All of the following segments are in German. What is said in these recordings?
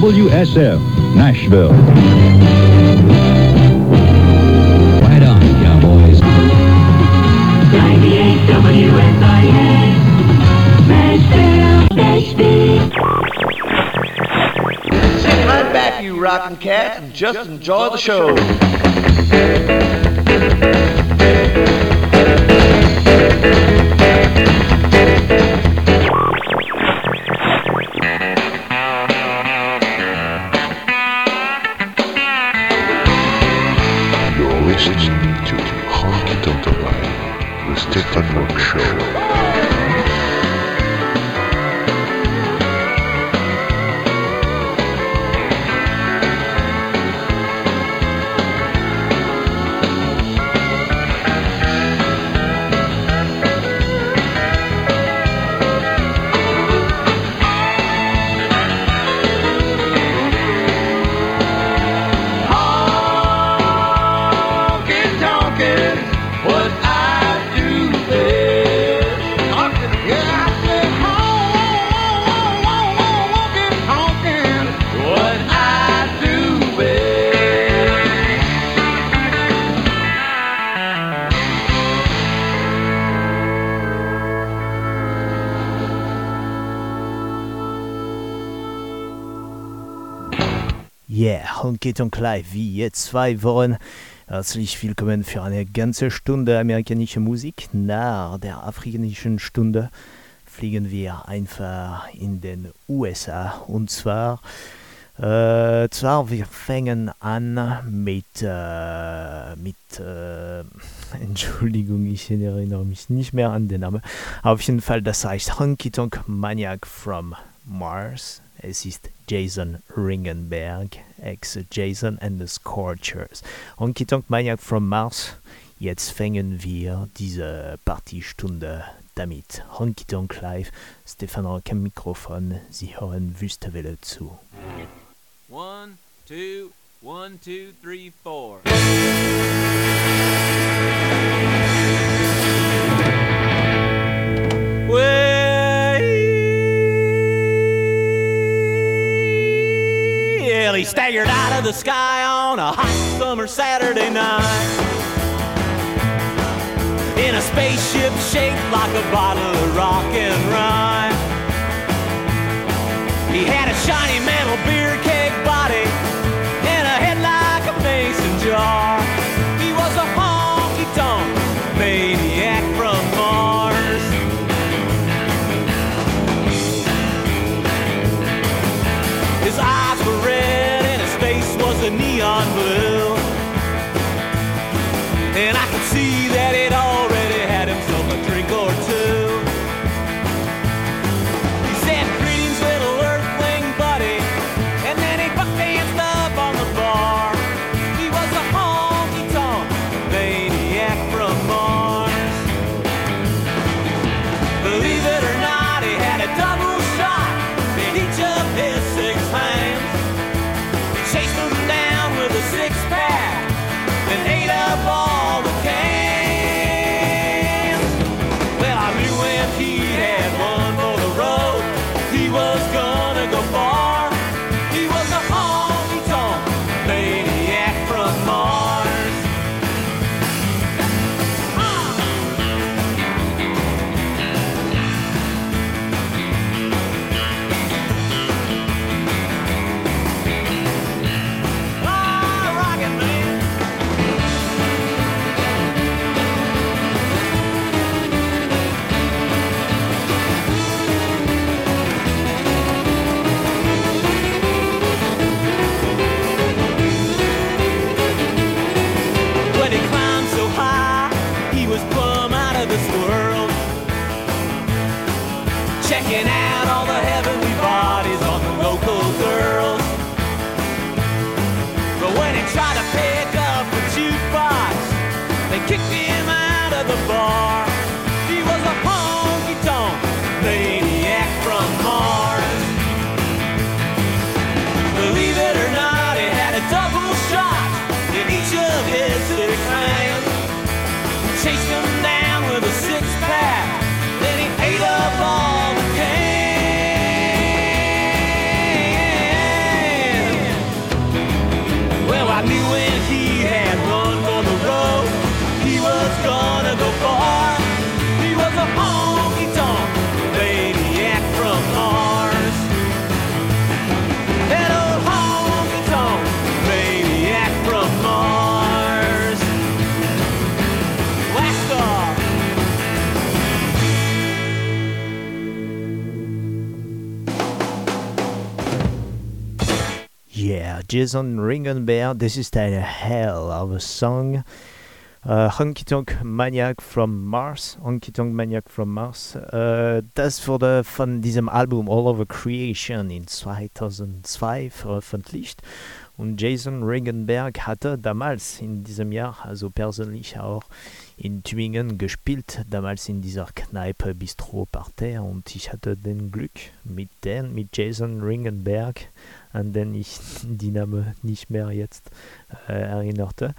WSF, Nashville. Right on, cowboys. 98 WSIA, Nashville, Nashville. Sit right back, you rockin' cats, and just enjoy the show. Yeah, Honky Tonk Live, wie jetzt zwei Wochen. Herzlich willkommen für eine ganze Stunde amerikanische Musik. Nach der afrikanischen Stunde fliegen wir einfach in den USA. Und zwar, äh, zwar wir fangen an mit, äh, mit äh, Entschuldigung, ich erinnere mich nicht mehr an den Namen. Auf jeden Fall, das heißt Honky Tonk Maniac from Mars. Es ist Jason Ringenberg, ex-Jason and the Scorchers. Honky Tonk Maniac from Mars. Jetzt fangen wir diese Partystunde damit. Honky Tonk Live, Stefan Rock am Mikrofon. Sie hören Wüstewelle zu. One, two, one, two, three, four. Well, he staggered out of the sky on a hot summer Saturday night in a spaceship shaped like a bottle of rock and rye. He had a shiny metal beer keg body and a head like a mason jar. Yeah, Jason Ringenberg, this is a hell of a song. Uh, Honky Tonk Maniac from Mars, Honky Tonk Maniac from Mars. Äh, das wurde von diesem Album All Over Creation in 2002 veröffentlicht. Und Jason Ringenberg hatte damals in diesem Jahr, also persönlich auch in Tübingen gespielt, damals in dieser Kneipe Bistro Parterre. Und ich hatte den Glück mit, den, mit Jason Ringenberg, an den ich die Name nicht mehr jetzt äh, erinnerte,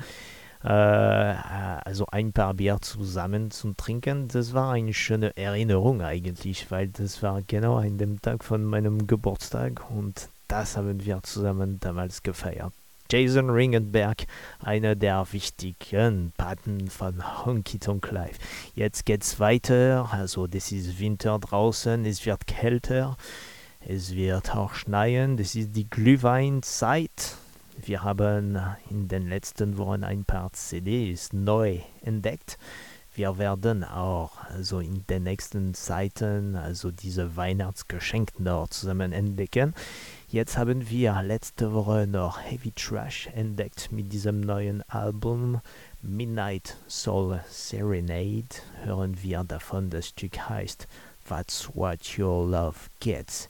äh, also ein paar Bier zusammen zu trinken. Das war eine schöne Erinnerung eigentlich, weil das war genau an dem Tag von meinem Geburtstag und das haben wir zusammen damals gefeiert. Jason Ringenberg, einer der wichtigen Paten von Honky Tonk Live. Jetzt geht's weiter, also das ist Winter draußen, es wird kälter, es wird auch schneien, das ist die Glühweinzeit. Wir haben in den letzten Wochen ein paar CDs neu entdeckt. Wir werden auch also in den nächsten Zeiten also diese Weihnachtsgeschenke noch zusammen entdecken. Jetzt haben wir letzte Woche noch Heavy Trash entdeckt mit diesem neuen Album Midnight Soul Serenade. Hören wir davon, das Stück heißt That's What Your Love Gets.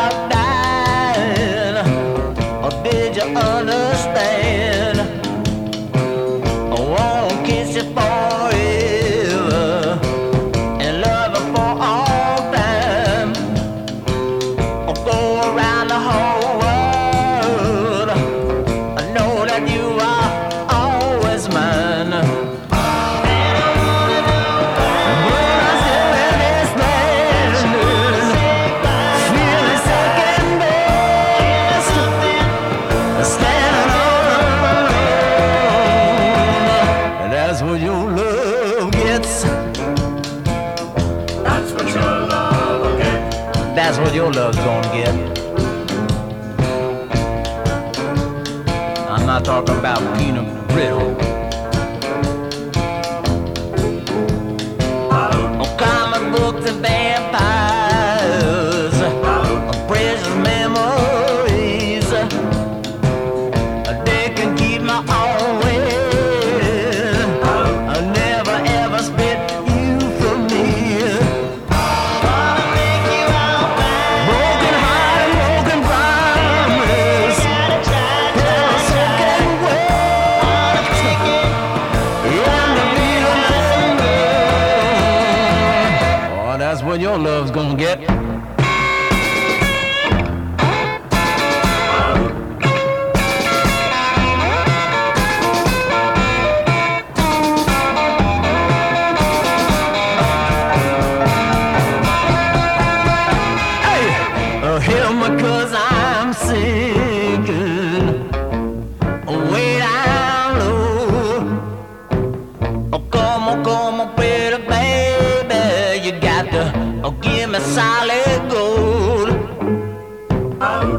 Oh, come on, come on, pretty baby. You got to oh, give me solid gold.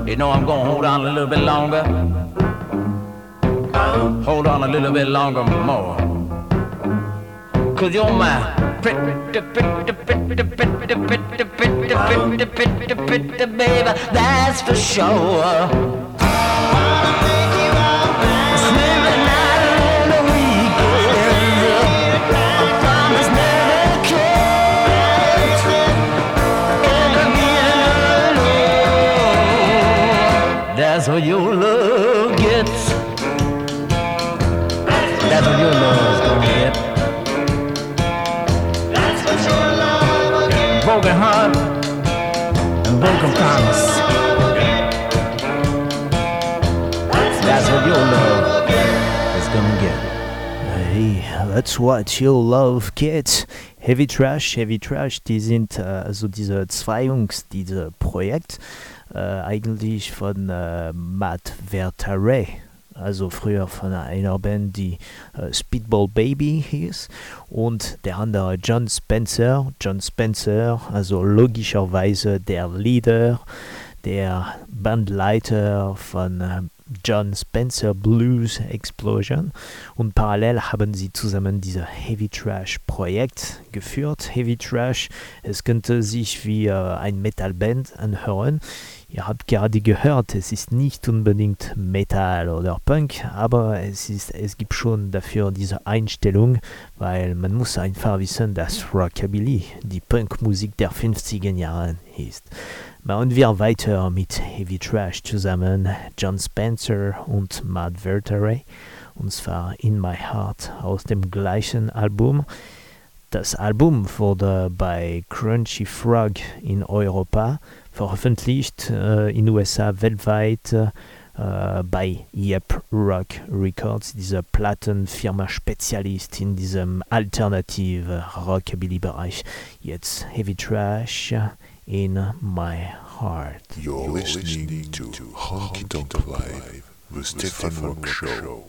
You know I'm gonna hold on a little bit longer. Hold on a little bit longer more. Cause you're my pretty, pretty, pretty, pretty, pretty, pretty, pretty, pretty, pretty, pretty, baby. That's for sure. That's what your love gets. That's what your love's gonna get. That's what your love gets. Broken heart and broken promise. That's what your love is gonna get. Hey, that's what your love gets. Heavy Trash, Heavy Trash, die sind also so diese zwei Jungs, diese Projekt, äh, eigentlich von äh, Matt Vertare, also früher von einer Band, die äh, Speedball Baby hieß, und der andere John Spencer. John Spencer, also logischerweise der Leader, der Bandleiter von äh, John Spencer Blues Explosion und parallel haben sie zusammen dieses Heavy Trash Projekt geführt. Heavy Trash, es könnte sich wie äh, ein Metalband anhören. Ihr habt gerade gehört, es ist nicht unbedingt Metal oder Punk, aber es, ist, es gibt schon dafür diese Einstellung, weil man muss einfach wissen, dass Rockabilly die Punkmusik der 50er Jahre ist. Machen wir weiter mit Heavy Trash zusammen, John Spencer und Matt Verteray, und zwar In My Heart aus dem gleichen Album. Das Album wurde bei Crunchy Frog in Europa veröffentlicht, äh, in USA weltweit äh, bei Yep Rock Records, diese Plattenfirma Spezialist in diesem alternative Rockabilly-Bereich. Jetzt Heavy Trash in My Heart. You're listening to Honky Tonk Live, the Stefan Rock Show.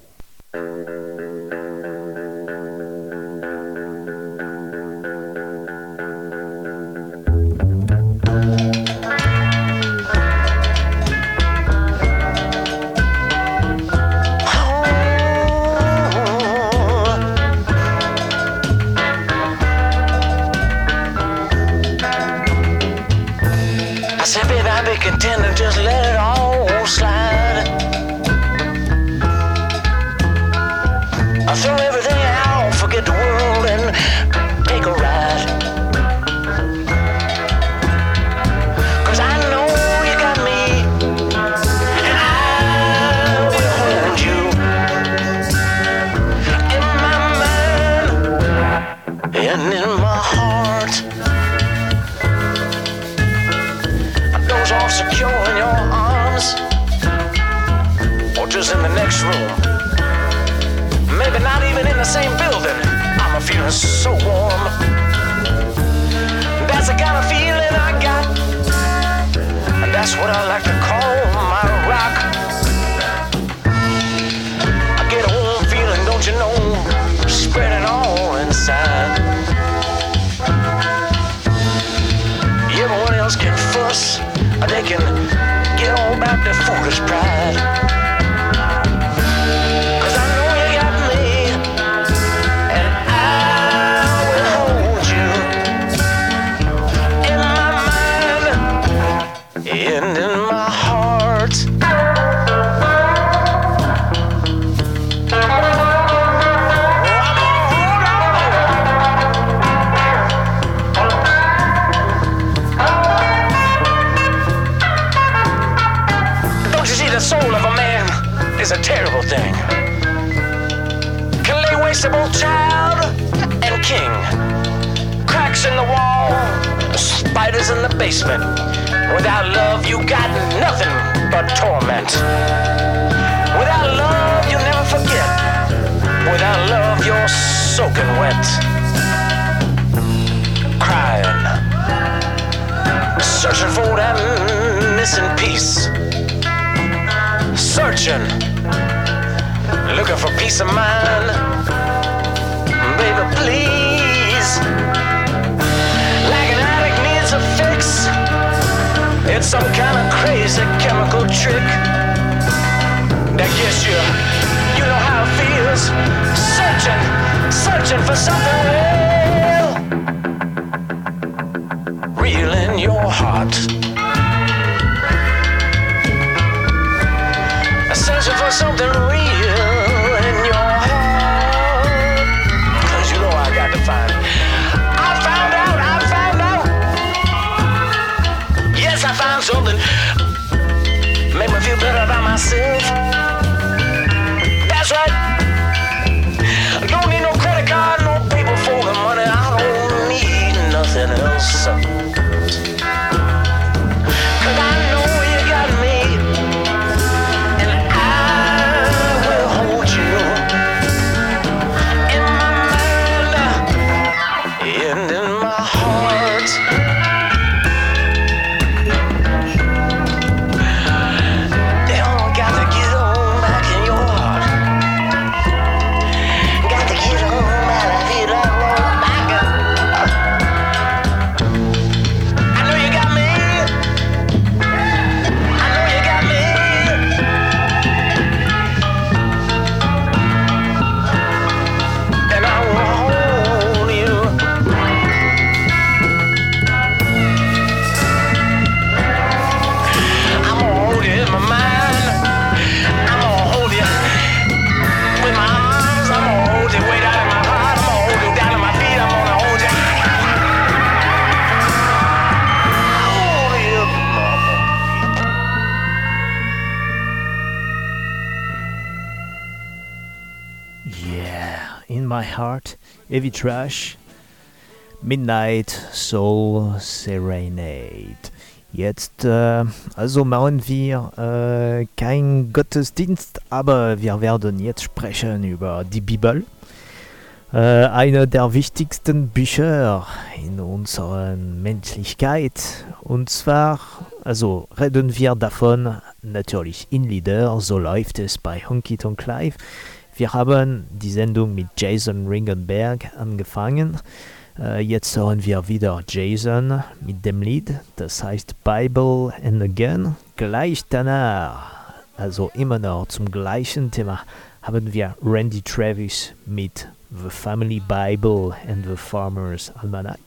Don't know, spreading all inside. Everyone else can fuss, or they can get all about their foolish pride. Basement. Without love, you got nothing but torment. Without love, you'll never forget. Without love, you're soaking wet. Crying. Searching for that missing piece searching, looking for peace of mind. Baby, please. It's some kind of crazy chemical trick that gets you. You know how it feels. Searching, searching for something real. Real in your heart. Something. Make me feel better about myself. Heavy Trash, Midnight Soul Serenade. Jetzt, äh, also machen wir äh, kein Gottesdienst, aber wir werden jetzt sprechen über die Bibel. Äh, eine der wichtigsten Bücher in unserer Menschlichkeit. Und zwar, also reden wir davon natürlich in Lieder, so läuft es bei Honky Tonk Live. Wir haben die Sendung mit Jason Ringenberg angefangen. Äh, jetzt hören wir wieder Jason mit dem Lied, das heißt Bible and Again. Gleich danach, also immer noch zum gleichen Thema, haben wir Randy Travis mit The Family Bible and the Farmer's Almanac.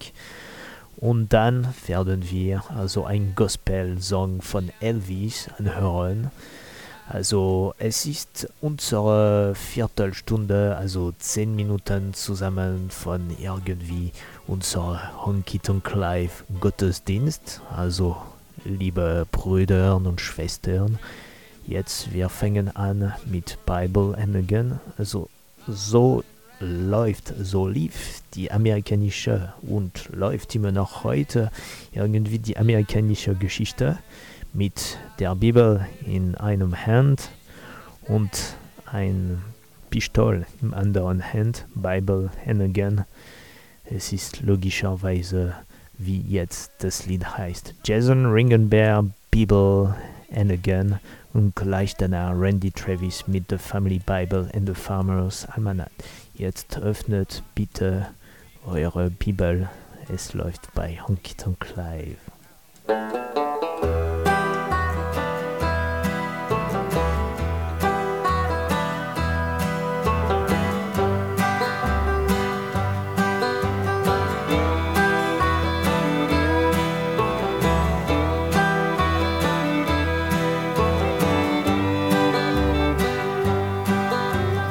Und dann werden wir also ein Gospel-Song von Elvis anhören. Also es ist unsere Viertelstunde, also zehn Minuten zusammen von irgendwie unser Honky Tonk Live Gottesdienst. Also liebe Brüder und Schwestern, jetzt wir fangen an mit Bible and Again. Also so läuft, so lief die amerikanische und läuft immer noch heute irgendwie die amerikanische Geschichte mit der Bibel in einem Hand und ein Pistol im anderen Hand, Bible and again. Es ist logischerweise, wie jetzt das Lied heißt. Jason Ringenberg, Bibel and again und gleich danach Randy Travis mit The Family Bible and the Farmer's Almanac. Jetzt öffnet bitte eure Bibel. Es läuft bei Honky Tonk Live.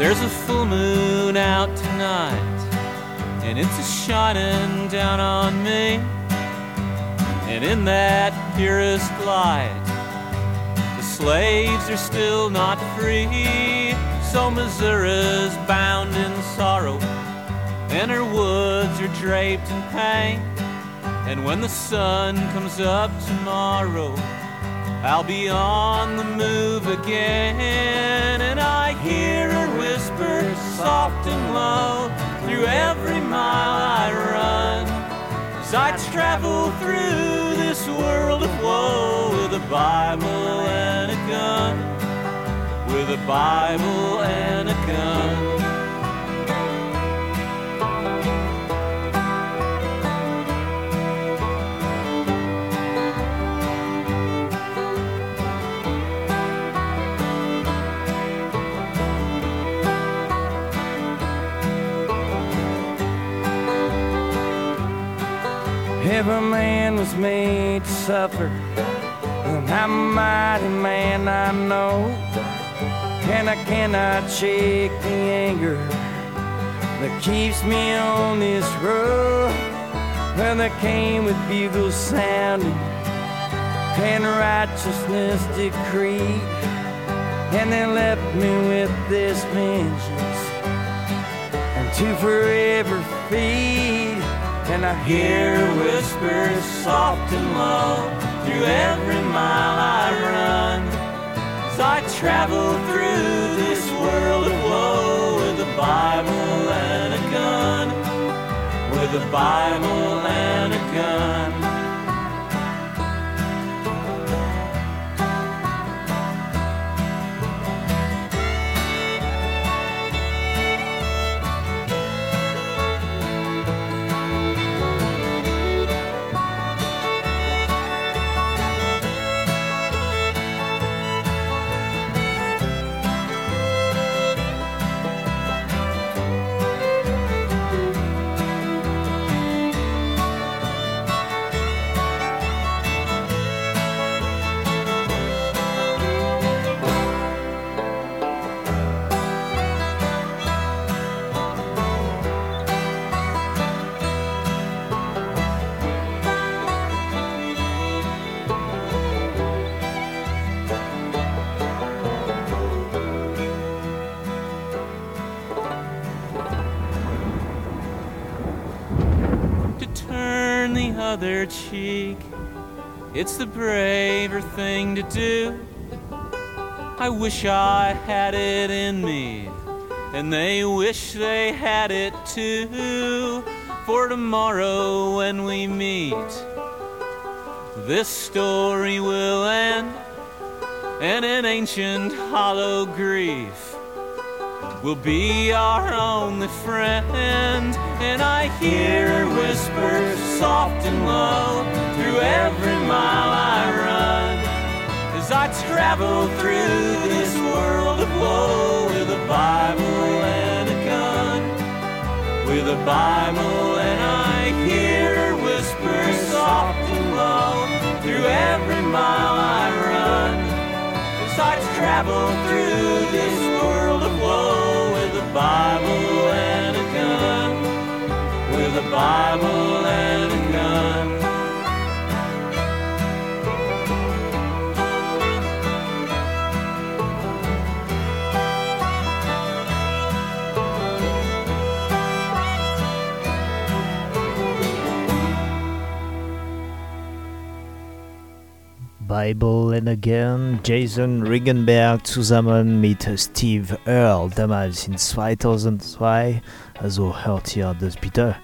There's a full moon out tonight, and it's a shining down on me. And in that purest light, the slaves are still not free. So Missouri's bound in sorrow, and her woods are draped in pain. And when the sun comes up tomorrow, I'll be on the move again, and I hear soft and low through every mile I run. As I travel through this world of woe with a Bible and a gun, with a Bible and a gun. Every man was made to suffer, and I'm a mighty man, I know. And I cannot shake the anger that keeps me on this road. When they came with bugles sounding and righteousness decreed, and they left me with this vengeance and to forever feed. And I hear whispers soft and low through every mile I run. As I travel through this world of woe with a Bible and a gun, with a Bible and a gun. It's the braver thing to do. I wish I had it in me, and they wish they had it too. For tomorrow when we meet, this story will end, and an ancient hollow grief will be our only friend. And I hear her whisper soft and low through every mile I run as I travel through this world of woe with a Bible and a gun. With a Bible and I hear whispers soft and low through every mile I run as I travel through this world of woe with a Bible and a gun. With a Bible and a gun. Bible and Again, Jason Ringenberg zusammen mit Steve Earle, damals in 2002. Also hört ihr das bitte.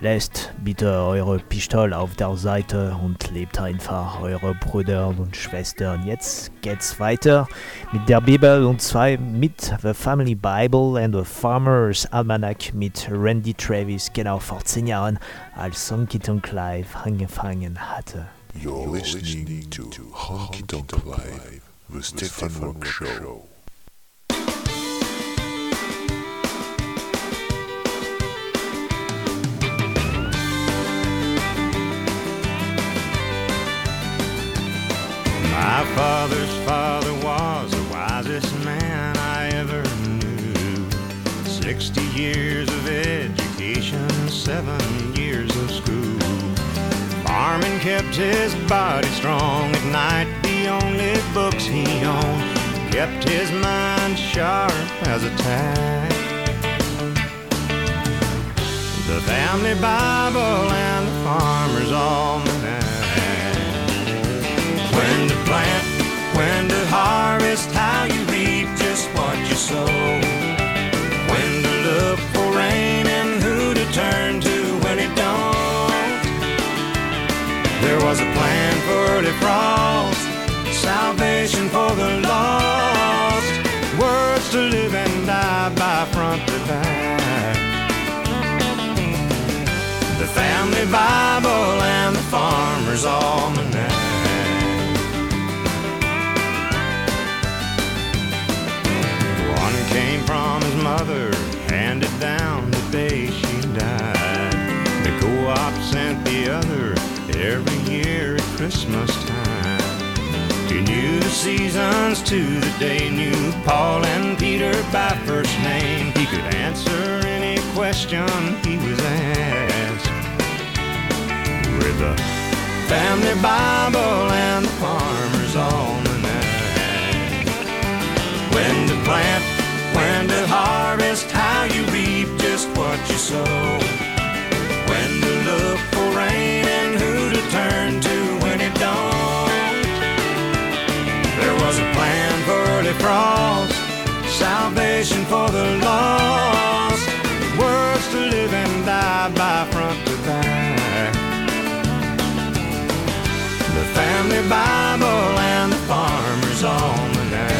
Lasst bitte eure Pistole auf der Seite und lebt einfach eure Brüder und Schwestern. Jetzt geht's weiter mit der Bibel und zwar mit The Family Bible and the Farmer's Almanac mit Randy Travis, genau vor 10 Jahren, als Honky Tonk Live angefangen hatte. You're listening to Honky Tonk Live, the Stefan Rock Show. My father's father was the wisest man I ever knew. Sixty years of education, seven years of school. Farming kept his body strong at night, the only books he owned kept his mind sharp as a tack. The family Bible and the farmer's almanac. When to plant, when to harvest, how you reap just what you sow. When to look for rain and who to turn to There was a plan for early frost, salvation for the lost, words to live and die by front to back. The family Bible and the farmer's almanac. One came from his mother, handed down the day she died. The co-op sent the other every Christmas time. He new seasons to the day, knew Paul and Peter by first name. He could answer any question he was asked. With the family Bible and the farmer's almanac. When to plant, when to harvest, how you reap just what you sow. Frost, salvation for the lost, words to live and die by front to back. The family Bible and the farmer's almanac.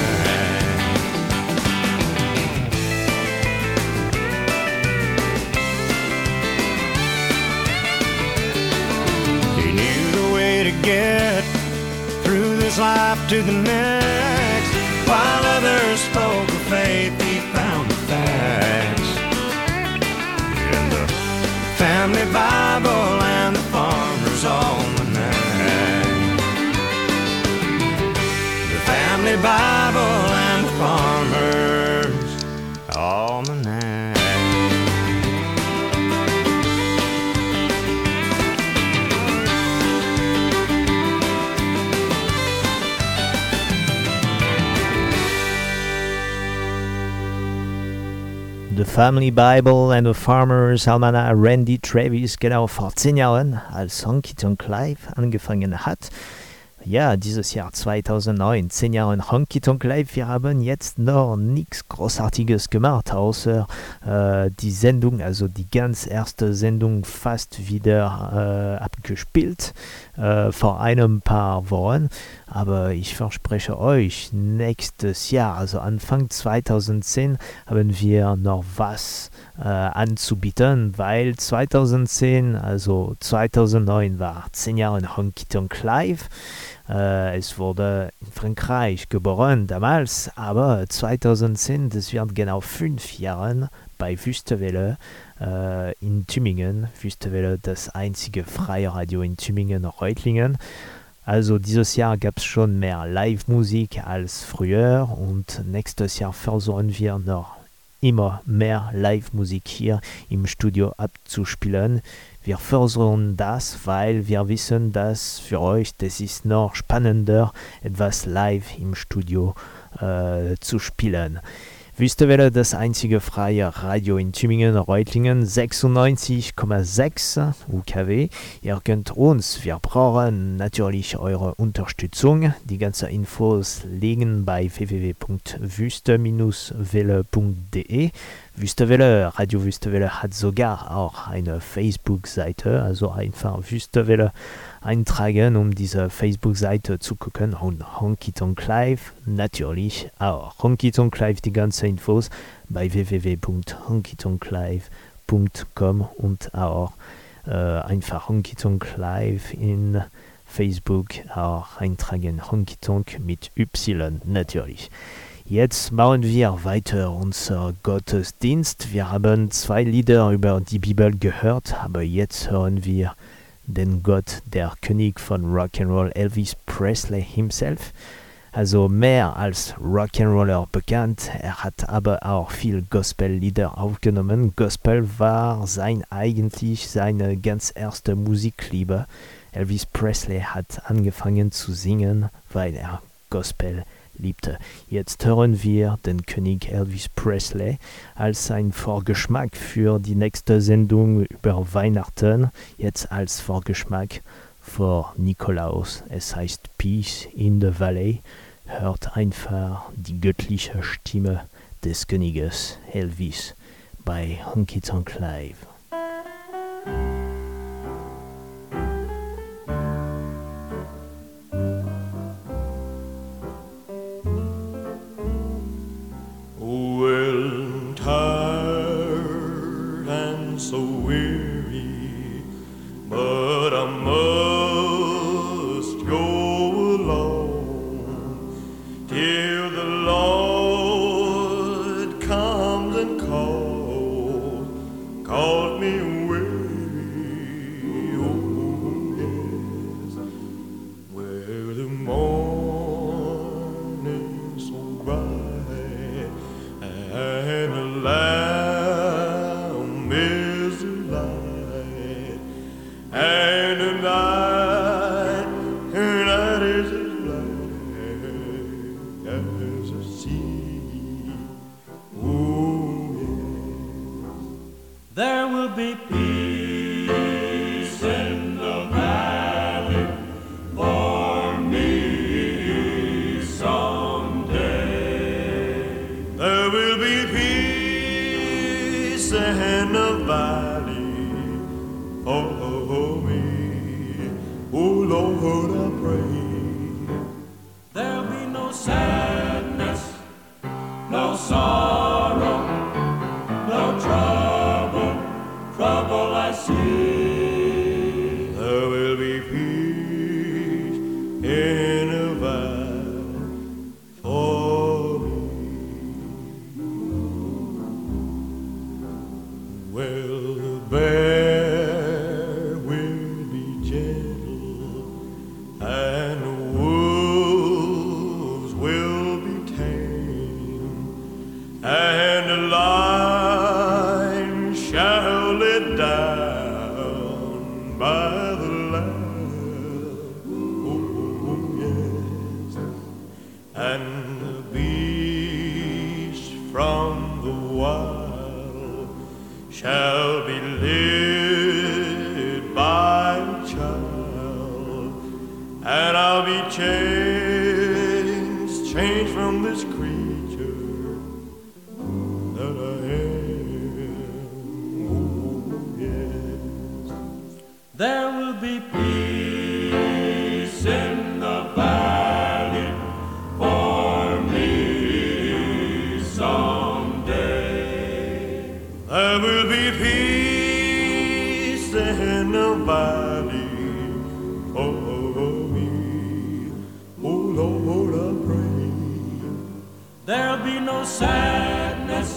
He knew the way to get through this life to the next. While others spoke of faith, he found the facts. In the family Bible The Family Bible and the Farmer's Almanac Randy Travis genau vor zehn Jahren als Honky Tonk Live angefangen hat. Ja, dieses Jahr 2009, zehn Jahre Honky Tonk Live. Wir haben jetzt noch nichts Großartiges gemacht, außer äh, die Sendung, also die ganz erste Sendung fast wieder äh, abgespielt äh, vor einem paar Wochen. Aber ich verspreche euch, nächstes Jahr, also Anfang 2010, haben wir noch was äh, anzubieten, weil 2010, also 2009 war 10 Jahre Honky Tonk Live. Äh, es wurde in Frankreich geboren damals, aber 2010, das wird genau fünf Jahre bei Wüstewelle äh, in Tübingen. Wüstewelle, das einzige freie Radio in Tübingen-Reutlingen. Also dieses Jahr gab es schon mehr Live-Musik als früher und nächstes Jahr versuchen wir noch immer mehr Live-Musik hier im Studio abzuspielen. Wir versuchen das, weil wir wissen, dass für euch das ist noch spannender, etwas live im Studio äh, zu spielen. Wüstewelle, das einzige freie Radio in Tübingen-Reutlingen, 96,6 UKW. Ihr könnt uns, wir brauchen natürlich eure Unterstützung. Die ganzen Infos liegen bei www.wüste-welle.de. Wüstewelle, Radio Wüstewelle hat sogar auch eine Facebook-Seite, also einfach Wüstewelle eintragen, um diese Facebook-Seite zu gucken. Und Honky Tonk Live natürlich auch. Honky Tonk Live, die ganzen Infos bei www.honkytonklive.com und auch äh, einfach Honky Tonk Live in Facebook auch eintragen. Honky Tonk mit Y natürlich. Jetzt machen wir weiter unser Gottesdienst. Wir haben zwei Lieder über die Bibel gehört, aber jetzt hören wir den Gott, der König von Rock'n'Roll, Elvis Presley himself. Also mehr als Rock'n'Roller bekannt, er hat aber auch viel Gospel-Lieder aufgenommen. Gospel war sein eigentlich seine ganz erste Musikliebe. Elvis Presley hat angefangen zu singen, weil er Gospel liebte. Jetzt hören wir den König Elvis Presley als ein Vorgeschmack für die nächste Sendung über Weihnachten. Jetzt als Vorgeschmack vor Nikolaus. Es heißt Peace in the Valley. Hört einfach die göttliche Stimme des Königes Elvis bei Honky Tonk Live. Will be peace in the valley for me. Oh, oh, oh Lord, I pray. There'll be no sadness,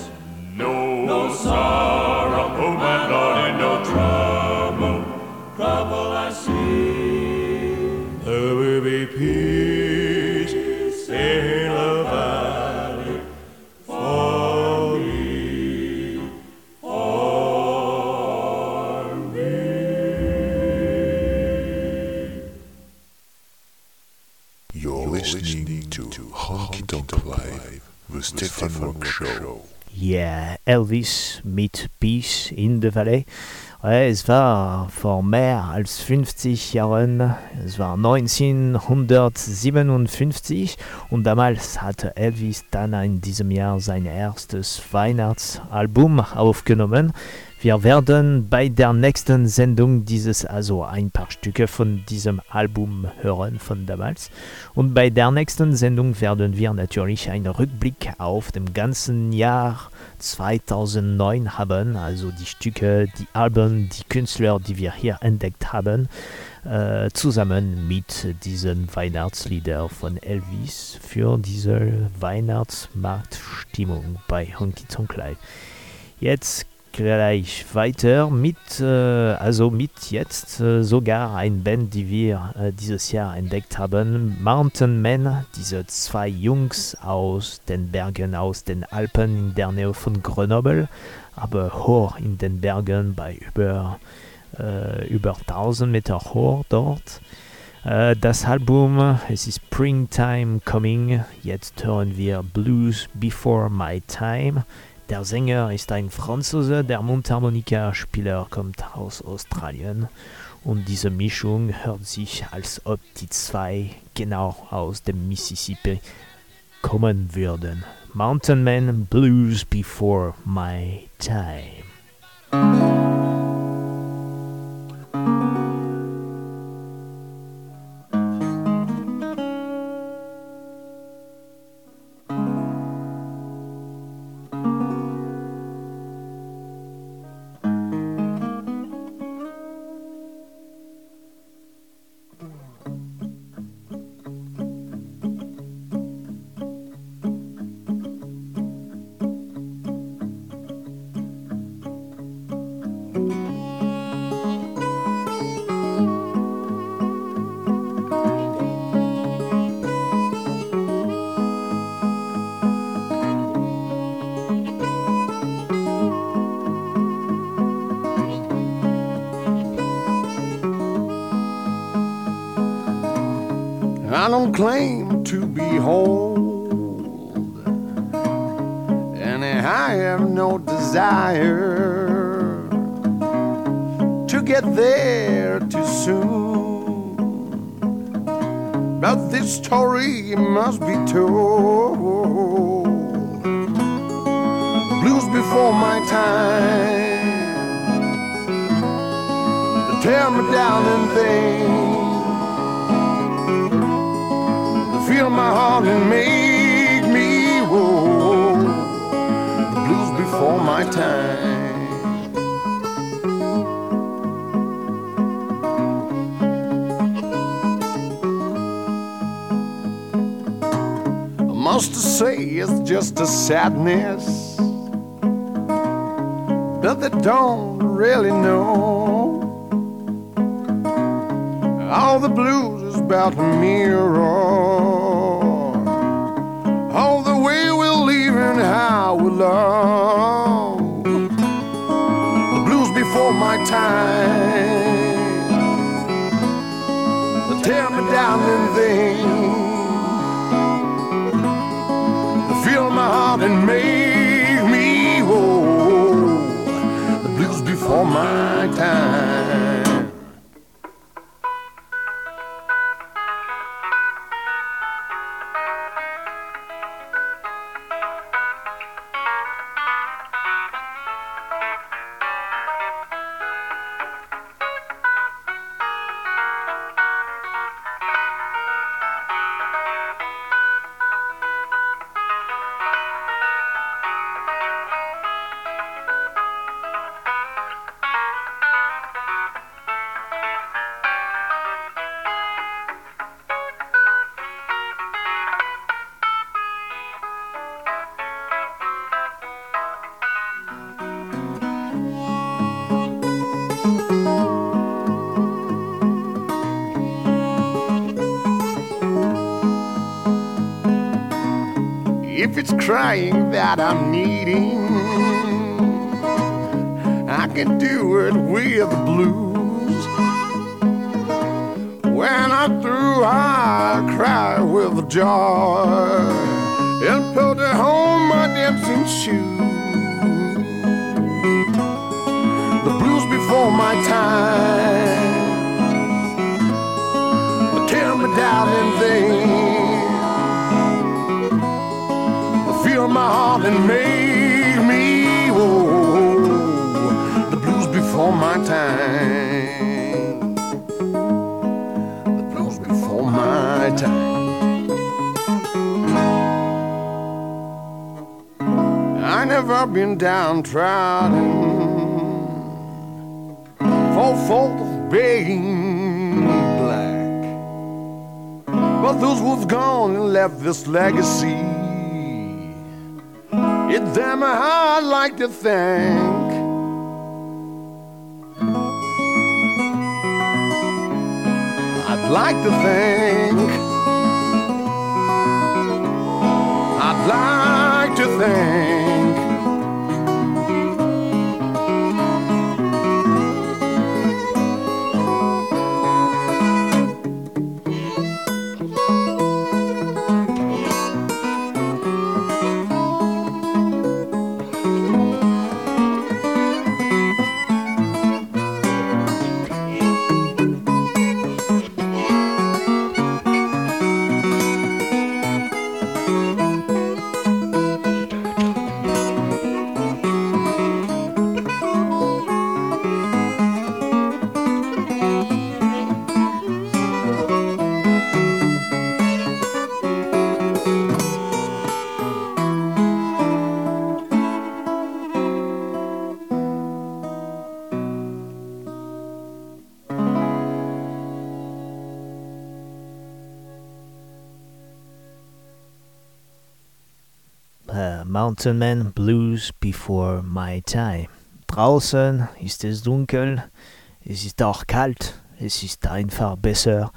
No, no sorrow, Stefan Rock Show. Yeah, Elvis mit Peace in the Valley. Ja, es war vor mehr als 50 Jahren, es war 1957 und damals hatte Elvis dann in diesem Jahr sein erstes Weihnachtsalbum aufgenommen. Wir werden bei der nächsten Sendung dieses, also ein paar Stücke von diesem Album hören von damals. Und bei der nächsten Sendung werden wir natürlich einen Rückblick auf dem ganzen Jahr 2009 haben, also die Stücke, die Alben, die Künstler, die wir hier entdeckt haben, äh, zusammen mit diesen Weihnachtslieder von Elvis für diese Weihnachtsmarktstimmung bei Honky Tonk Live. Jetzt gleich weiter mit, äh, also mit jetzt äh, sogar ein Band, die wir äh, dieses Jahr entdeckt haben, Mountain Men, diese zwei Jungs aus den Bergen, aus den Alpen in der Nähe von Grenoble, aber hoch in den Bergen bei über, äh, über 1000 Meter hoch dort. Äh, das Album, es ist Springtime Coming, jetzt hören wir Blues Before My Time. Der Sänger ist ein Franzose, der Mundharmonika-Spieler kommt aus Australien und diese Mischung hört sich, als ob die zwei genau aus dem Mississippi kommen würden. Mountain Man Blues Before My Time. I must say it's just a sadness that they don't really know. All the blues is about a mirror. All the way we're leaving, how we love. The blues before my time. They tear me down and things. And make me whole. The blues before my if it's crying that I'm needing, I can do it with the blues. When I'm through, I cry with joy and put home my dancing shoes. The blues before my time. Tell me, darling, they my heart and make me whoa. The blues before my time. The blues before my time. I never been downtrodden for fault of being black. But those who've gone and left this legacy, them I'd like to thank. I'd like to thank. I'd like to thank. Mountain Man Blues Before My Time. Draußen ist es dunkel, es ist auch kalt, es ist einfach besser,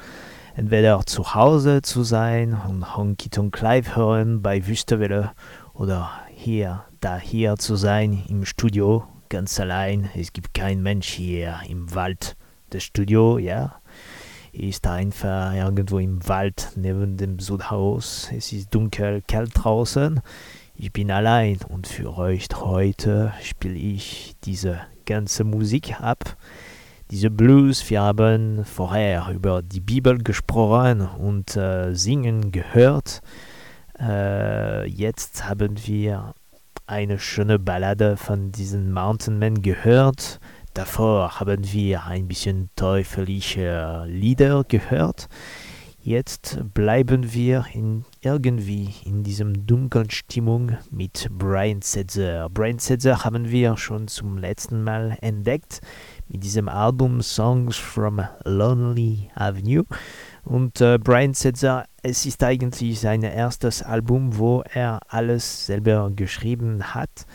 entweder zu Hause zu sein und Honky Tonk Live hören bei Wüstewelle oder hier, da hier zu sein im Studio, ganz allein. Es gibt keinen Mensch hier im Wald. Das Studio, ja, ist einfach irgendwo im Wald neben dem Sudhaus. Es ist dunkel, kalt draußen. Ich bin allein und für euch heute spiele ich diese ganze Musik ab. Diese Blues, wir haben vorher über die Bibel gesprochen und äh, singen gehört. Äh, jetzt haben wir eine schöne Ballade von diesen Mountain Men gehört. Davor haben wir ein bisschen teuflische Lieder gehört. Jetzt bleiben wir in, irgendwie in diesem dunklen Stimmung mit Brian Setzer. Brian Setzer haben wir schon zum letzten Mal entdeckt mit diesem Album Songs from Lonely Avenue. Und äh, Brian Setzer, es ist eigentlich sein erstes Album, wo er alles selber geschrieben hat.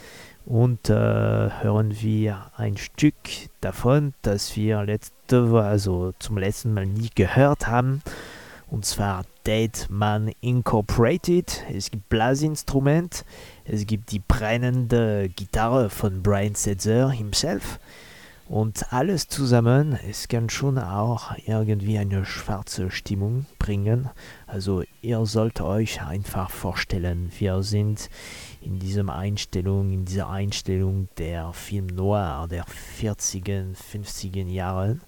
Und äh, hören wir ein Stück davon, das wir letzte, also zum letzten Mal nie gehört haben und zwar Dead Man Incorporated. Es gibt Blasinstrument, es gibt die brennende Gitarre von Brian Setzer himself und alles zusammen, es kann schon auch irgendwie eine schwarze Stimmung bringen. Also ihr sollt euch einfach vorstellen, wir sind in dieser Einstellung, in dieser Einstellung der Film Noir der 40er, 50er Jahren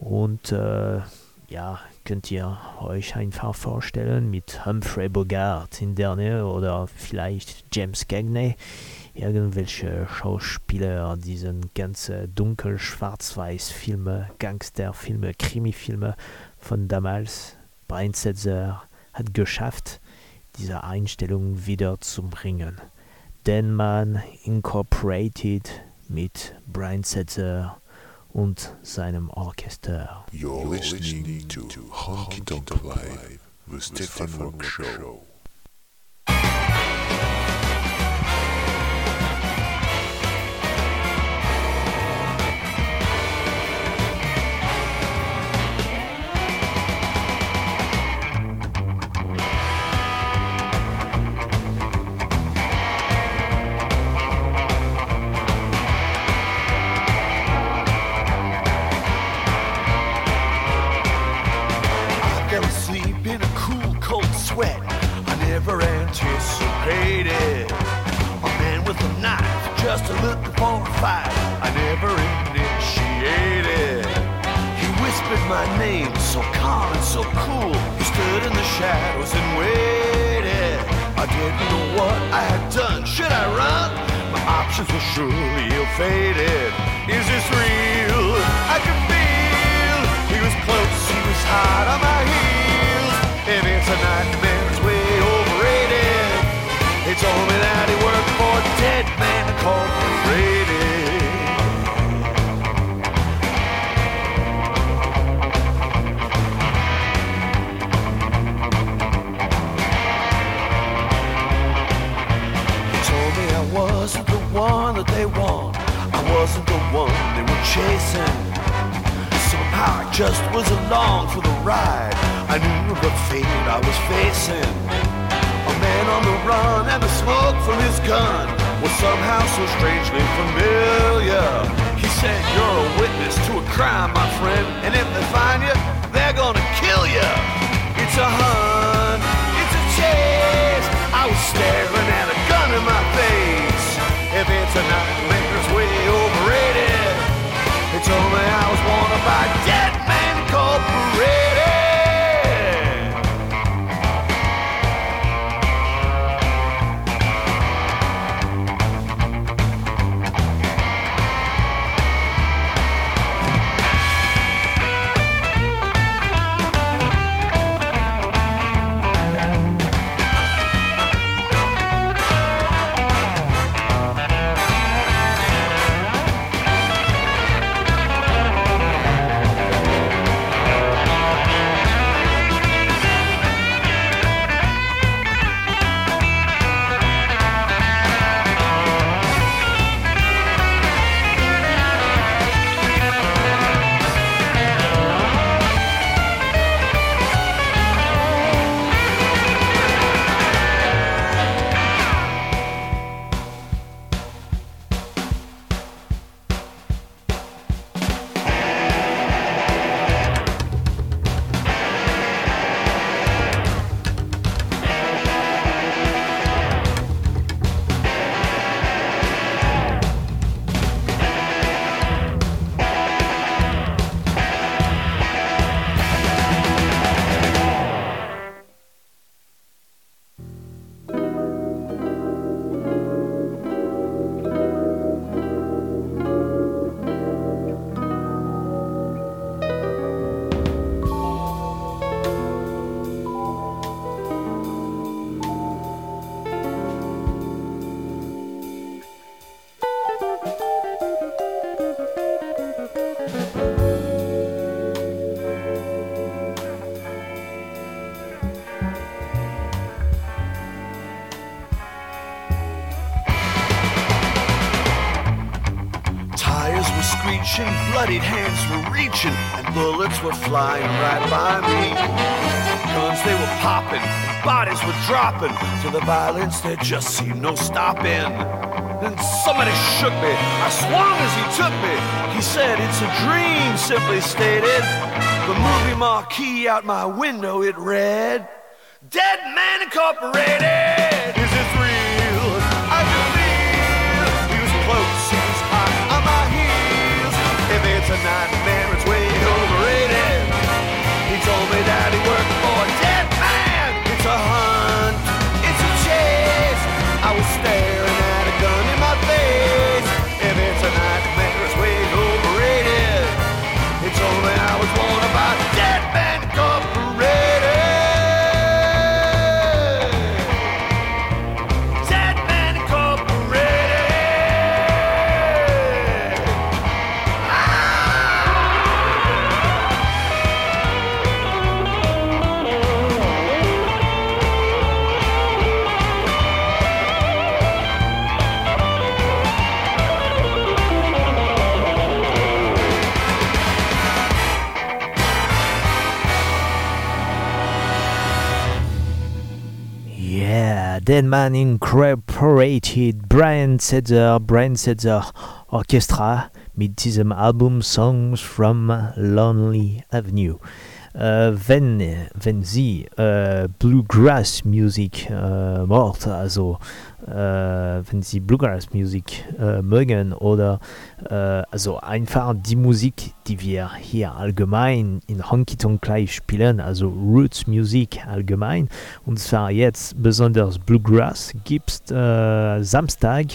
und äh, ja, könnt ihr euch einfach vorstellen mit Humphrey Bogart in der Nähe oder vielleicht James Cagney, irgendwelche Schauspieler, diesen ganzen dunkel schwarz-weiß Filme, Gangsterfilme, Krimifilme von damals. Brian Setzer hat geschafft, diese Einstellung wieder zu bringen. Den Man Incorporated mit Brian Setzer und seinem Orchester. You're listening to Honky Tonk Live, the Stefan Rock Show. A fight I never initiated. He whispered my name so calm and so cool. He stood in the shadows and waited. I didn't know what I had done. Should I run? My options were surely ill-fated. Is this real? I can feel he was close, he was hot on my heels. If it's a nightmare, it's way overrated. He told me that he worked for Dead Man Incorporated. Somehow so strangely familiar. He said, You're a witness to a crime, my friend, and if they find you, they're gonna kill you. It's a hunt, bullets were flying right by me. Guns they were popping, bodies were dropping. To the violence there just seemed no stopping. Then somebody shook me. I swung as he took me. He said, It's a dream, simply stated. The movie marquee out my window it read, Dead Man Incorporated. stairs. Yeah, Dead Man Incorporated, Brian Setzer, Brian Setzer Orchestra mit diesem Album Songs from Lonely Avenue. äh, wenn, wenn äh, Bluegrass Music äh, macht, also wenn sie Bluegrass Musik äh, mögen oder äh, also einfach die Musik, die wir hier allgemein in Honky Tonk Live spielen, also Roots Musik allgemein und zwar jetzt besonders Bluegrass, gibt es äh, Samstag,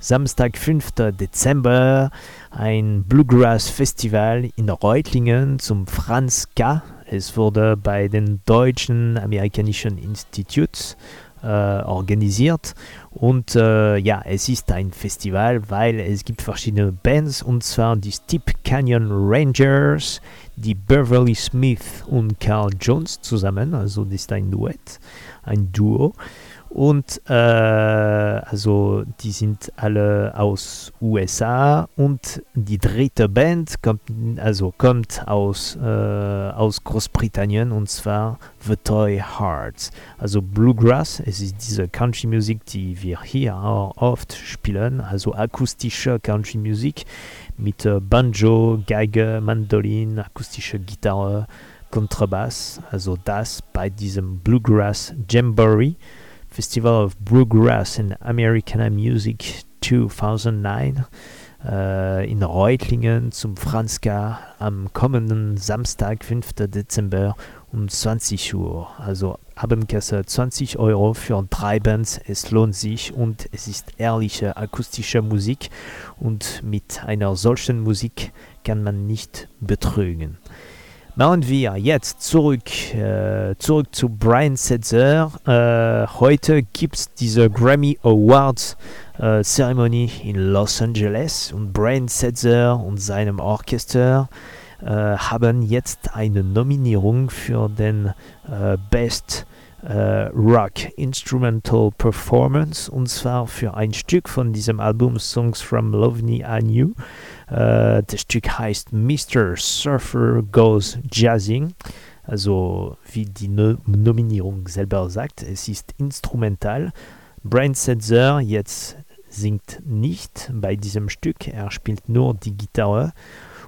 Samstag 5. Dezember ein Bluegrass Festival in Reutlingen zum Franz K. Es wurde bei den Deutschen Amerikanischen Instituts äh, organisiert und äh, ja, es ist ein Festival, weil es gibt verschiedene Bands und zwar die Steep Canyon Rangers, die Beverly Smith und Carl Jones zusammen, also das ist ein Duett, ein Duo. Und äh, also die sind alle aus USA und die dritte Band kommt, also kommt aus, äh, aus Großbritannien und zwar The Toy Hearts. Also Bluegrass, es ist diese Country-Musik, die wir hier auch oft spielen, also akustische Country-Musik mit äh, Banjo, Geige, Mandolin, akustische Gitarre, Kontrabass, also das bei diesem Bluegrass Jamboree. Festival of Bluegrass and Americana Music 2009 äh, in Reutlingen zum Franzka am kommenden Samstag, 5. Dezember um 20 Uhr. Also Abendkasse 20 Euro für drei Bands. Es lohnt sich und es ist ehrliche akustische Musik und mit einer solchen Musik kann man nicht betrügen. Machen wir jetzt zurück, äh, zurück zu Brian Setzer. Äh, heute gibt es diese Grammy Awards äh, Zeremonie in Los Angeles und Brian Setzer und seinem Orchester äh, haben jetzt eine Nominierung für den äh, Best äh, Rock Instrumental Performance und zwar für ein Stück von diesem Album Songs from Lovely and You. Äh, das Stück heißt Mr. Surfer Goes Jazzing. Also wie die no Nominierung selber sagt, es ist instrumental. Brian Setzer jetzt singt nicht bei diesem Stück, er spielt nur die Gitarre.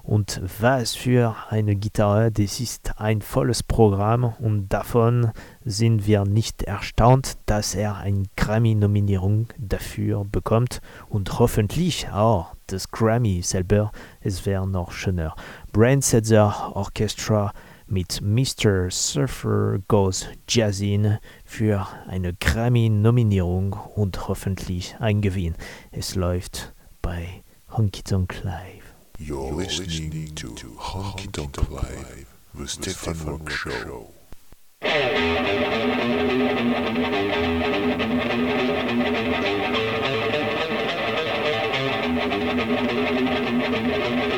Und was für eine Gitarre, das ist ein volles Programm und davon sind wir nicht erstaunt, dass er eine Grammy-Nominierung dafür bekommt und hoffentlich auch das Grammy selber, es wäre noch schöner. Brand Setzer Orchestra mit Mr. Surfer Goes Jazzin für eine Grammy-Nominierung und hoffentlich ein Gewinn. Es läuft bei Honky Tonk Live. You're listening to Honky Tonk Live, the Stefan Rock Show. Thank you.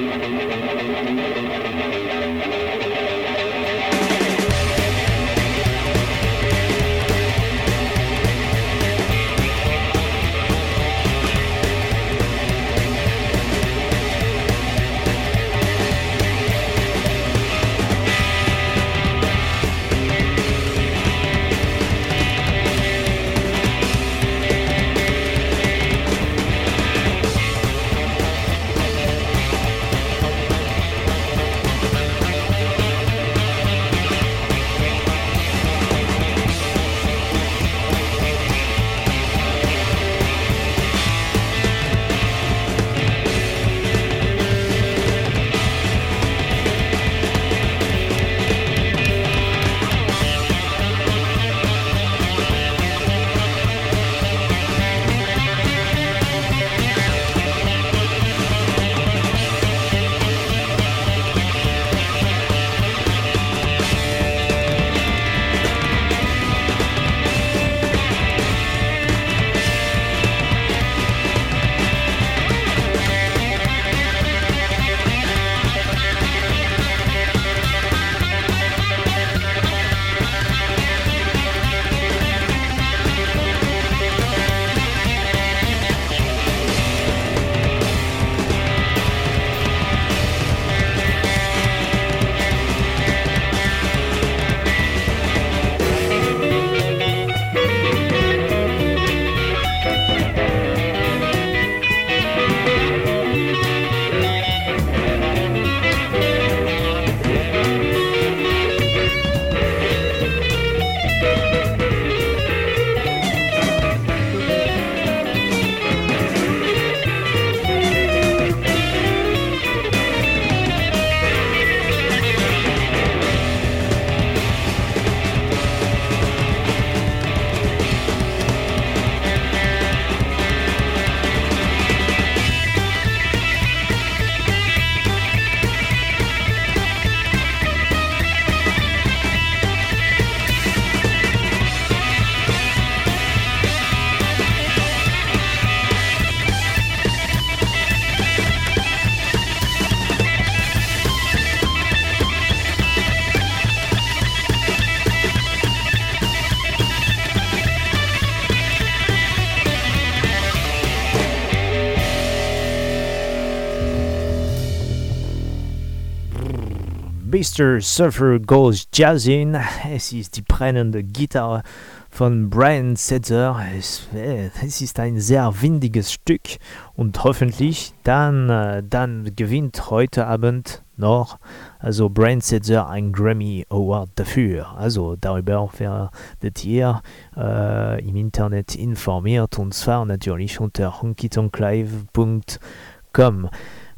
Mr. Surfer Goes Jazzin. Es ist die brennende Gitarre von Brian Setzer. Es, äh, es ist ein sehr windiges Stück und hoffentlich dann, äh, dann gewinnt heute Abend noch also Brian Setzer ein Grammy Award dafür. Also darüber werdet ihr äh, im Internet informiert und zwar natürlich unter honkytonklive.com.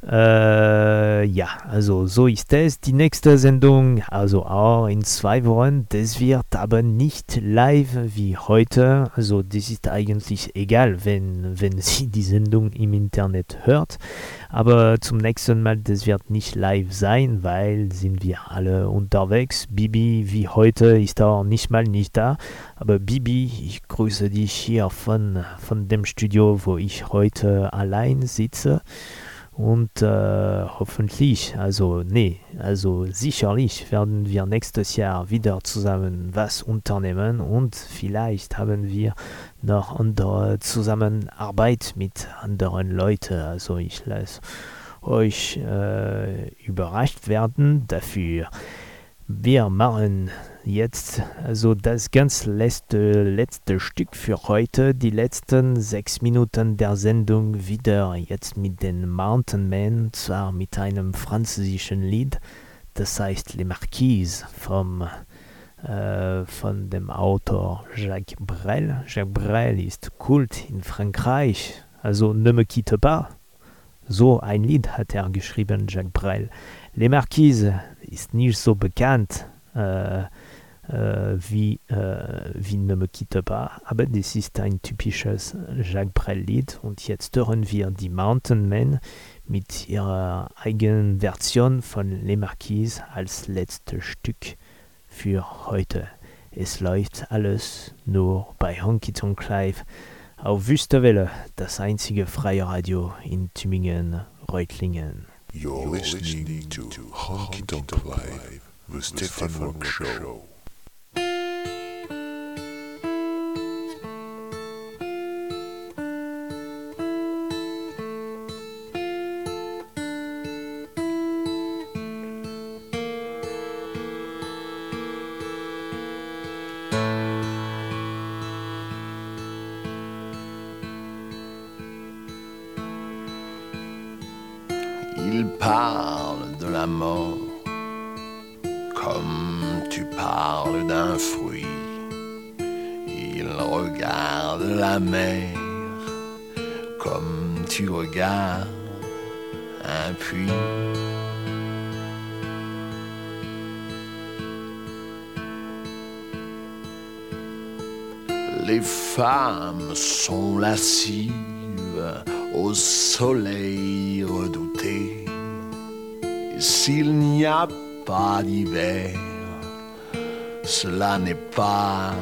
Äh, ja, also so ist es. Die nächste Sendung, also auch in zwei Wochen, das wird aber nicht live wie heute. Also das ist eigentlich egal, wenn, wenn Sie die Sendung im Internet hört. Aber zum nächsten Mal, das wird nicht live sein, weil sind wir alle unterwegs. Bibi wie heute ist auch nicht mal nicht da. Aber Bibi, ich grüße dich hier von, von dem Studio, wo ich heute allein sitze. Und äh, hoffentlich, also nee, also sicherlich werden wir nächstes Jahr wieder zusammen was unternehmen und vielleicht haben wir noch andere Zusammenarbeit mit anderen Leuten. Also ich lasse euch äh, überrascht werden dafür. Wir machen jetzt also das ganz letzte, letzte Stück für heute, die letzten sechs Minuten der Sendung wieder jetzt mit den Mountain Men, zwar mit einem französischen Lied, das heißt Les Marquises vom, äh, von dem Autor Jacques Brel. Jacques Brel ist Kult in Frankreich, also Ne me quitte pas. So ein Lied hat er geschrieben, Jacques Brel. Les Marquises ist nicht so bekannt. Äh, äh, wie, äh, wie Ne me aber das ist ein typisches Jacques Brel-Lied und jetzt hören wir die Mountain Men mit ihrer eigenen Version von Les Marquises als letztes Stück für heute. Es läuft alles nur bei Honky Tonk Live auf Wüstewelle, das einzige freie Radio in Tübingen, Reutlingen. You're listening to Honky Tonk Live, the Stefan Rock Show. Il regarde la mer comme tu regardes un puits. Les femmes sont lascives au soleil redouté. S'il n'y a pas d'hiver, cela n'est pas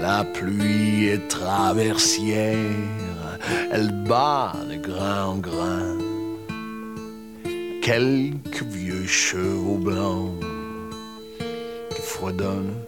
La pluie est traversière, elle bat de grain en grain. Quelques vieux chevaux blancs qui fredonnent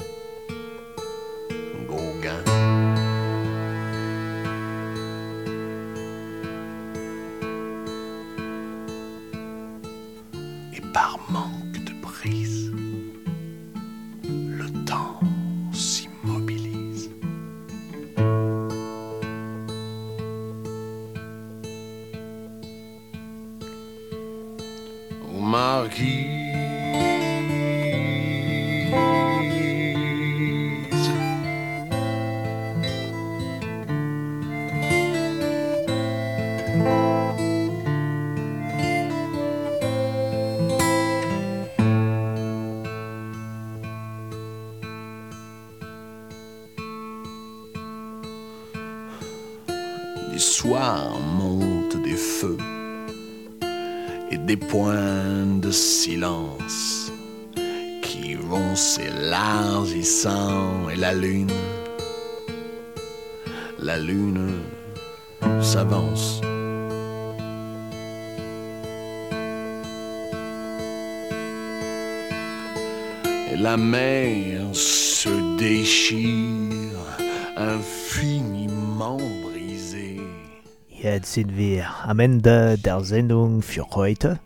et la lune, la lune s'avance. Et la mer se déchire infiniment brisé. Jetzt sind wir am Ende der Sendung für heute.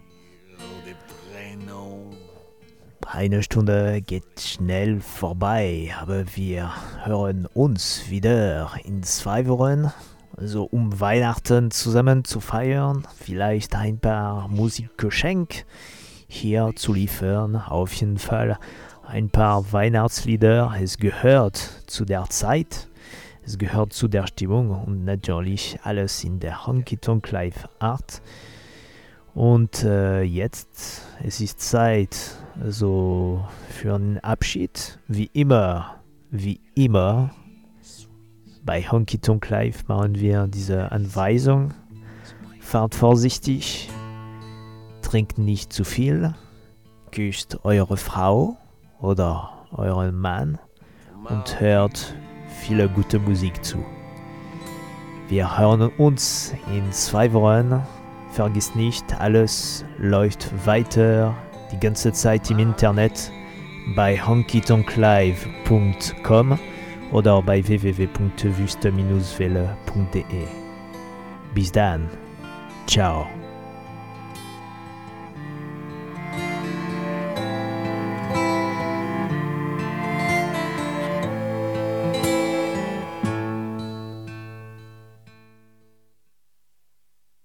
Eine Stunde geht schnell vorbei, aber wir hören uns wieder in zwei Wochen, so um Weihnachten zusammen zu feiern, vielleicht ein paar Musikgeschenk hier zu liefern, auf jeden Fall ein paar Weihnachtslieder. Es gehört zu der Zeit, es gehört zu der Stimmung und natürlich alles in der Honky Tonk Live Art. Und äh, jetzt, es ist Zeit so für einen Abschied. Wie immer, wie immer, bei Honky Tonk Live machen wir diese Anweisung. Fahrt vorsichtig, trinkt nicht zu viel, küsst eure Frau oder euren Mann und hört viele gute Musik zu. Wir hören uns in zwei Wochen. Vergiss nicht, alles läuft weiter die ganze Zeit im Internet bei honkytonklive.com oder bei www.wüste-welle.de. Bis dann. Ciao.